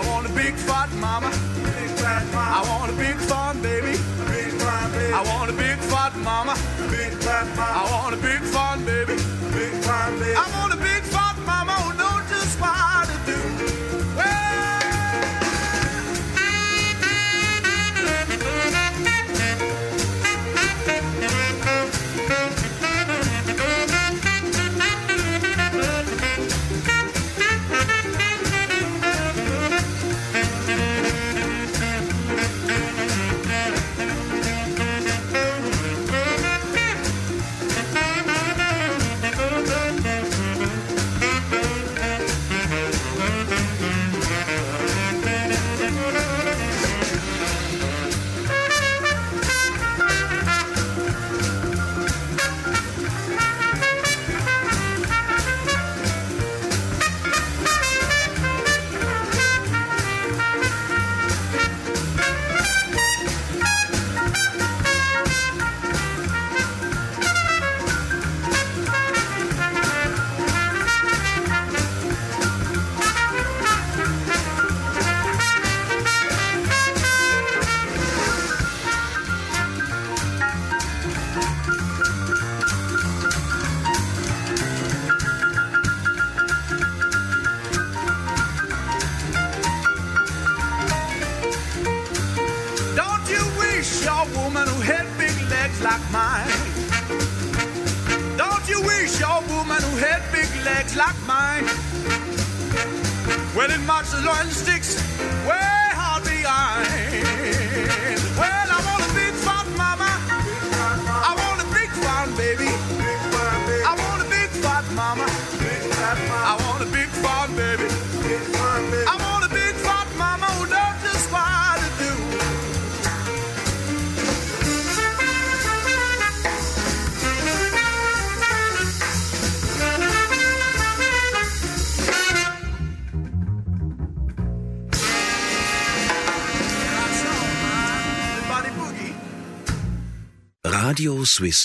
I want a big fat mama. Big fat mama. I want a big fun baby. Big fat baby. I want a big fat mama. Big fat mama. I want a big fun baby. Big fat baby. I want a big fat mama who knows just what to do.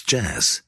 Jazz.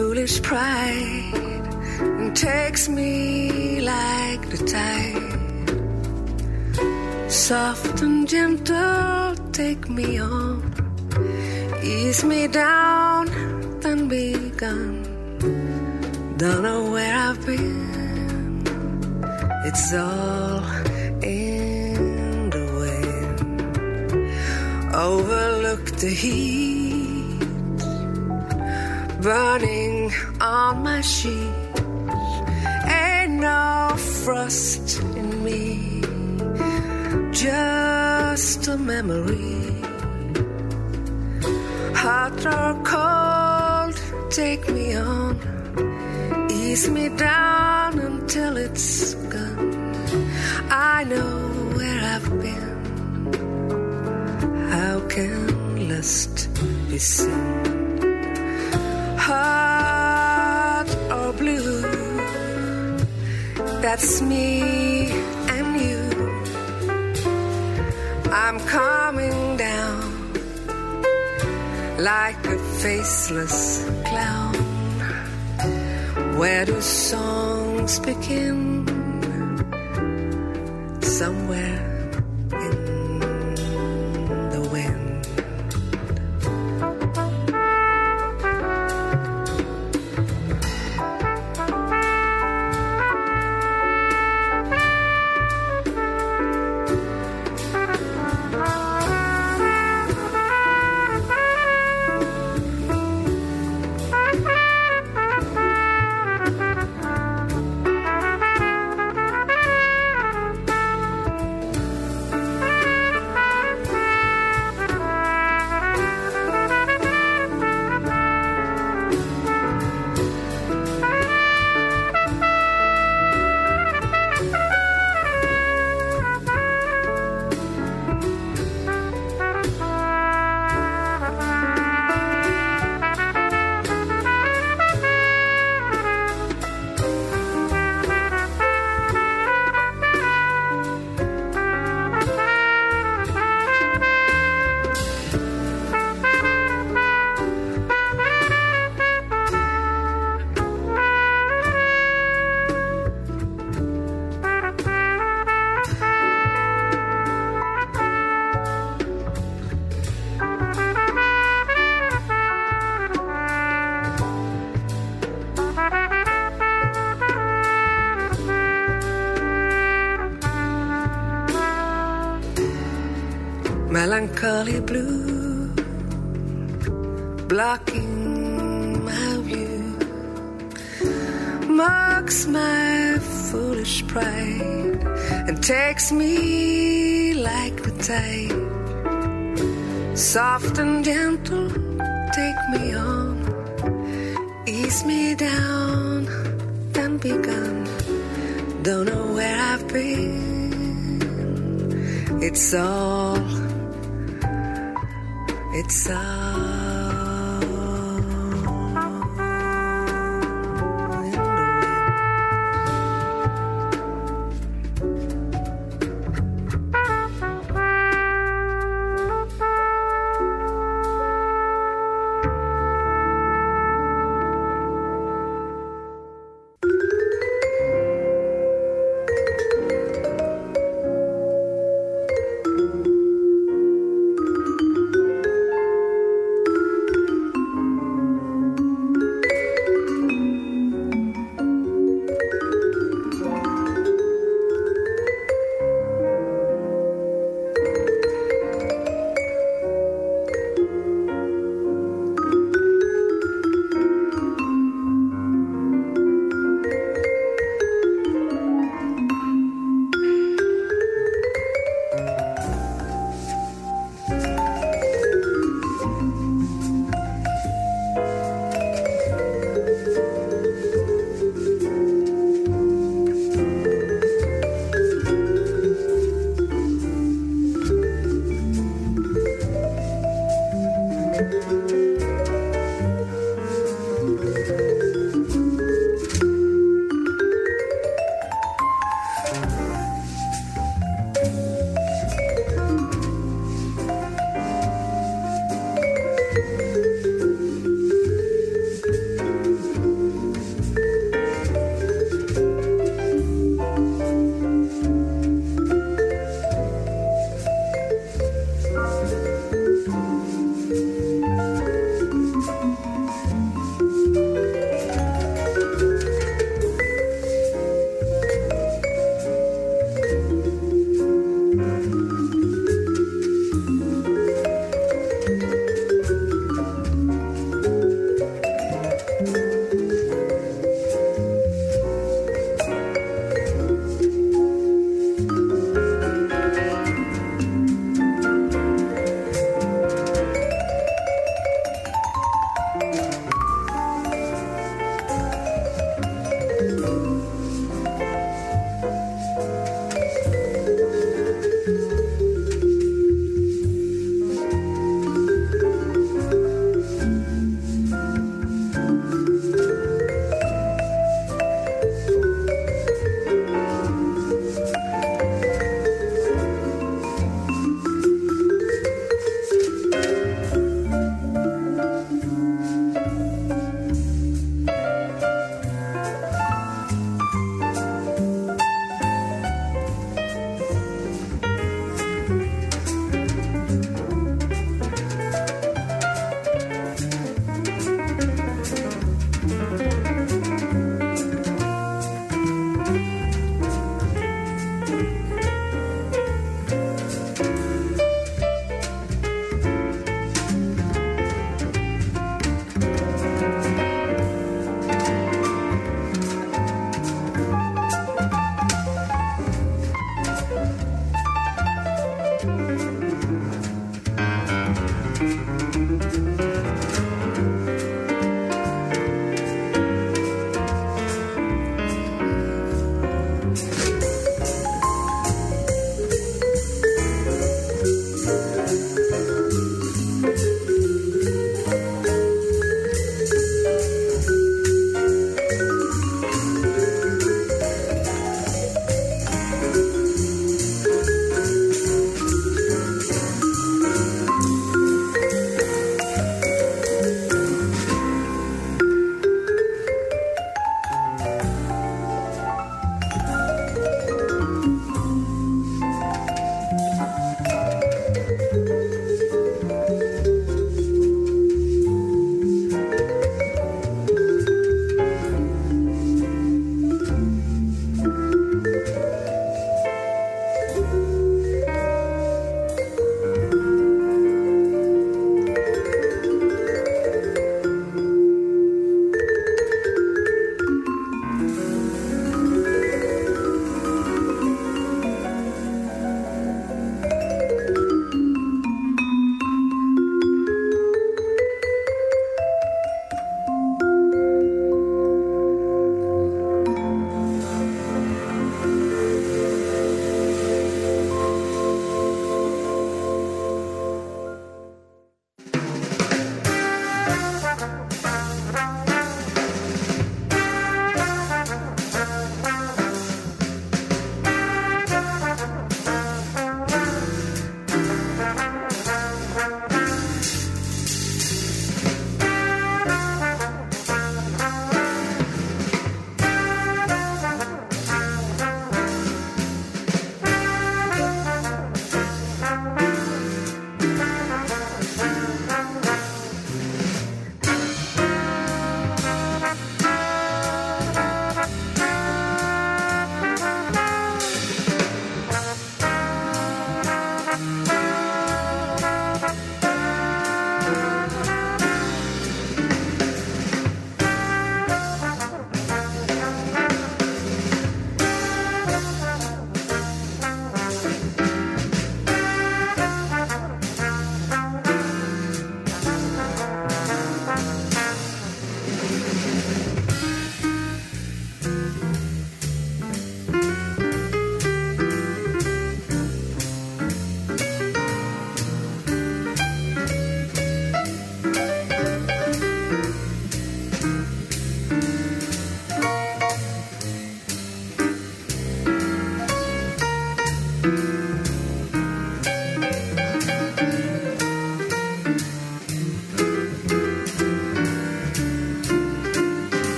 Foolish pride, and takes me like the tide. Soft and gentle, take me on, ease me down, then be gone. Don't know where I've been. It's all in the wind. Overlook the heat burning on my sheets. Ain't no frost in me, just a memory. Hot or cold, take me on, ease me down until it's gone. I know where I've been. How can lust be sin? That's me and you. I'm coming down like a faceless clown. Where do songs begin? Somewhere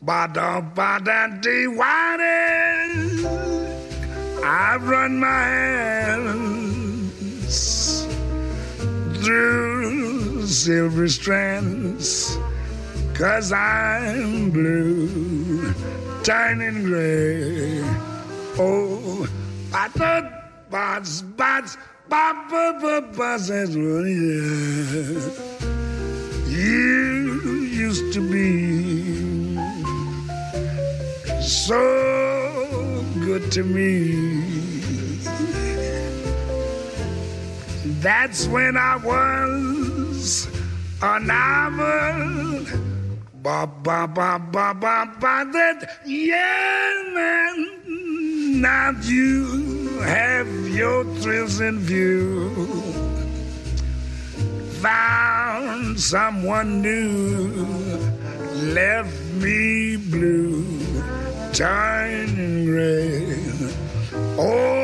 dee ba da ba da dee I've run my hands through silver strands cause I'm blue turning gray. Oh, bop, bop, bop, bots, yeah. You used to be so good to me. That's when I was a novel. Ba ba ba ba ba ba that yeah man now you have your thrills in view. Found someone new, left me blue, turning gray. Oh,